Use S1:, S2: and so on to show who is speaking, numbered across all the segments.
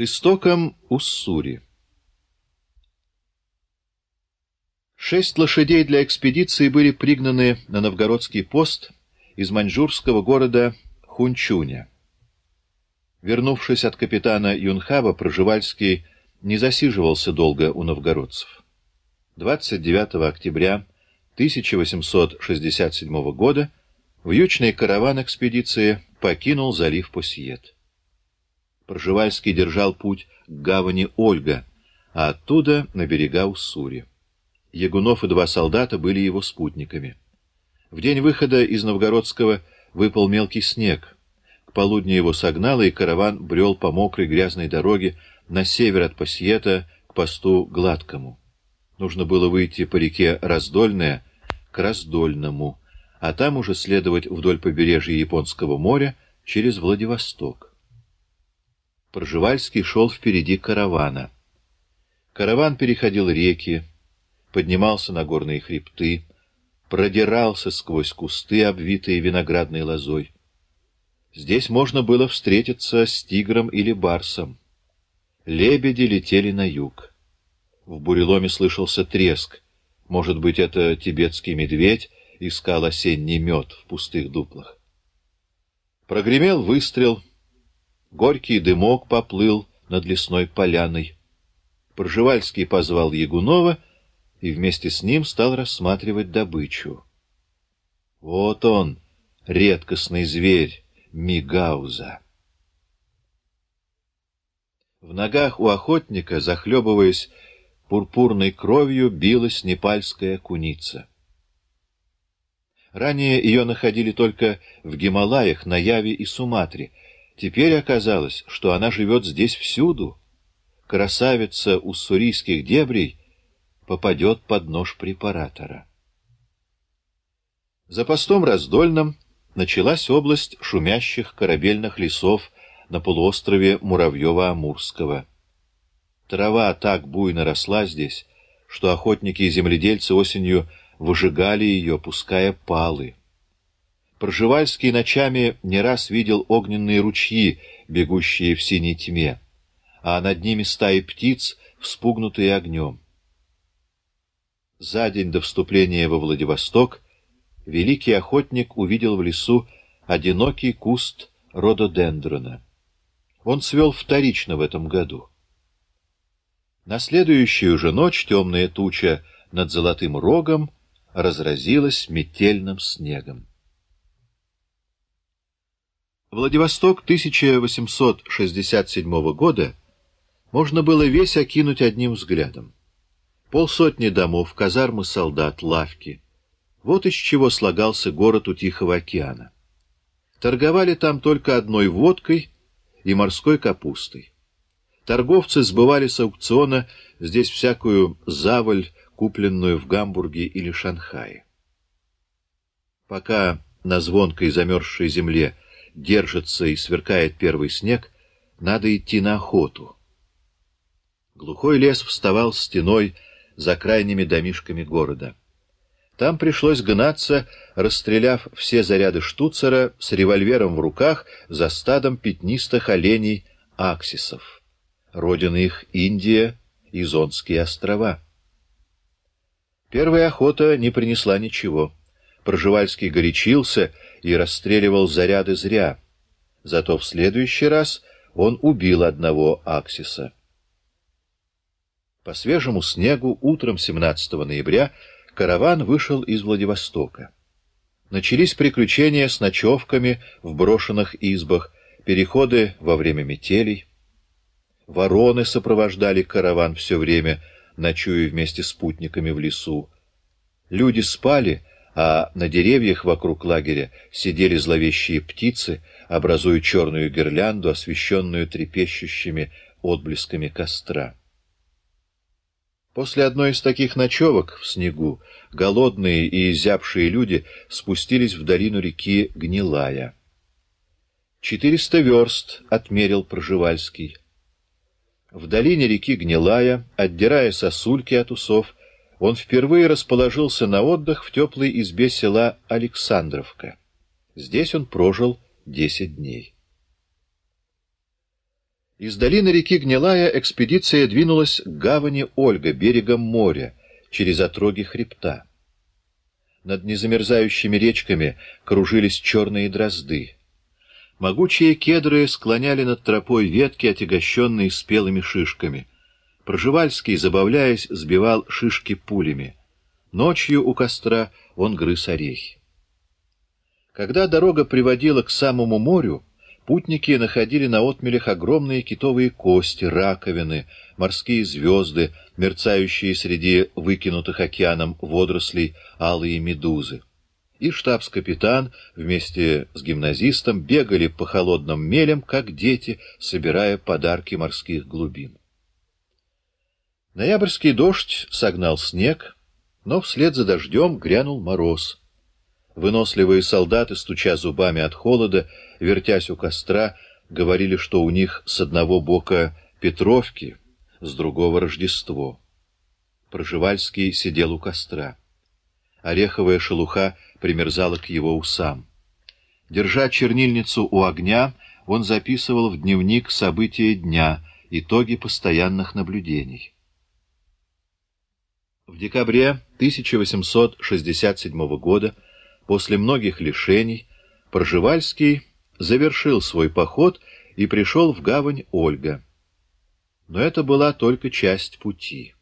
S1: К истокам Уссури. Шесть лошадей для экспедиции были пригнаны на новгородский пост из маньчжурского города Хунчуня. Вернувшись от капитана Юнхаба, Проживальский не засиживался долго у новгородцев. 29 октября 1867 года вьючный караван экспедиции покинул залив Посьет. Пржевальский держал путь к гавани Ольга, а оттуда на берега Уссури. Ягунов и два солдата были его спутниками. В день выхода из Новгородского выпал мелкий снег. К полудню его согнало, и караван брел по мокрой грязной дороге на север от Пассиета к посту Гладкому. Нужно было выйти по реке Раздольная к Раздольному, а там уже следовать вдоль побережья Японского моря через Владивосток. Пржевальский шел впереди каравана. Караван переходил реки, поднимался на горные хребты, продирался сквозь кусты, обвитые виноградной лозой. Здесь можно было встретиться с тигром или барсом. Лебеди летели на юг. В буреломе слышался треск. Может быть, это тибетский медведь искал осенний мед в пустых дуплах. Прогремел выстрел — Горький дымок поплыл над лесной поляной. Пржевальский позвал Ягунова и вместе с ним стал рассматривать добычу. Вот он, редкостный зверь Мигауза. В ногах у охотника, захлебываясь пурпурной кровью, билась непальская куница. Ранее ее находили только в Гималаях, на Яве и Суматре, Теперь оказалось, что она живет здесь всюду. Красавица уссурийских дебрей попадет под нож препаратора. За постом раздольным началась область шумящих корабельных лесов на полуострове Муравьева-Амурского. Трава так буйно росла здесь, что охотники и земледельцы осенью выжигали ее, пуская палы. Пржевальский ночами не раз видел огненные ручьи, бегущие в синей тьме, а над ними стаи птиц, вспугнутые огнем. За день до вступления во Владивосток великий охотник увидел в лесу одинокий куст рододендрона. Он свел вторично в этом году. На следующую же ночь темная туча над Золотым Рогом разразилась метельным снегом. Владивосток 1867 года можно было весь окинуть одним взглядом. Полсотни домов, казармы солдат, лавки. Вот из чего слагался город у Тихого океана. Торговали там только одной водкой и морской капустой. Торговцы сбывали с аукциона здесь всякую заваль, купленную в Гамбурге или Шанхае. Пока на звонкой замерзшей земле держится и сверкает первый снег, надо идти на охоту. Глухой лес вставал стеной за крайними домишками города. Там пришлось гнаться, расстреляв все заряды штуцера с револьвером в руках за стадом пятнистых оленей аксисов. Родина их Индия и Зонские острова. Первая охота не принесла ничего. Проживальский горячился и расстреливал заряды зря. Зато в следующий раз он убил одного Аксиса. По свежему снегу утром 17 ноября караван вышел из Владивостока. Начались приключения с ночевками в брошенных избах, переходы во время метелей. Вороны сопровождали караван все время, ночуя вместе с путниками в лесу. Люди спали, а на деревьях вокруг лагеря сидели зловещие птицы, образуя черную гирлянду, освещенную трепещущими отблесками костра. После одной из таких ночевок в снегу голодные и изябшие люди спустились в долину реки Гнилая. Четыреста верст отмерил Проживальский. В долине реки Гнилая, отдирая сосульки от усов, он впервые расположился на отдых в теплой избе села Александровка. Здесь он прожил десять дней. Из долины реки Гнилая экспедиция двинулась к гавани Ольга, берегом моря, через отроги хребта. Над незамерзающими речками кружились черные дрозды. Могучие кедры склоняли над тропой ветки, отягощенные спелыми шишками. Проживальский, забавляясь, сбивал шишки пулями. Ночью у костра он грыз орехи. Когда дорога приводила к самому морю, Путники находили на отмелях огромные китовые кости, раковины, морские звезды, мерцающие среди выкинутых океаном водорослей алые медузы. И штабс-капитан вместе с гимназистом бегали по холодным мелям, как дети, собирая подарки морских глубин. Ноябрьский дождь согнал снег, но вслед за дождем грянул мороз — Выносливые солдаты, стуча зубами от холода, вертясь у костра, говорили, что у них с одного бока Петровки, с другого Рождество. Проживальский сидел у костра. Ореховая шелуха примерзала к его усам. Держа чернильницу у огня, он записывал в дневник события дня, итоги постоянных наблюдений. В декабре 1867 года После многих лишений Пржевальский завершил свой поход и пришел в гавань Ольга. Но это была только часть пути.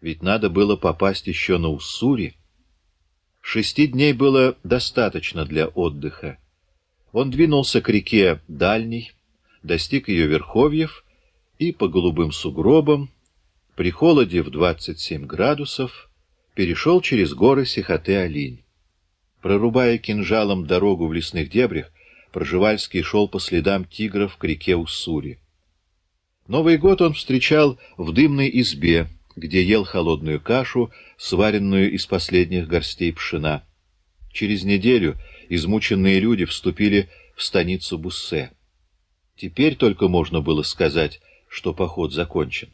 S1: Ведь надо было попасть еще на Уссури. Шести дней было достаточно для отдыха. Он двинулся к реке Дальней, достиг ее верховьев и по голубым сугробам, при холоде в 27 градусов, перешел через горы Сихоте-Алинь. Прорубая кинжалом дорогу в лесных дебрях, Проживальский шел по следам тигров к реке Уссури. Новый год он встречал в дымной избе, где ел холодную кашу, сваренную из последних горстей пшена. Через неделю измученные люди вступили в станицу Буссе. Теперь только можно было сказать, что поход закончен.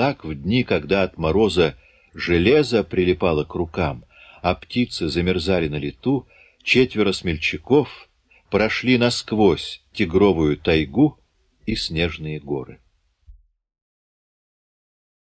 S1: Так в дни, когда от мороза железо прилипало к рукам, а птицы замерзали на лету, четверо смельчаков прошли насквозь тигровую тайгу и снежные горы.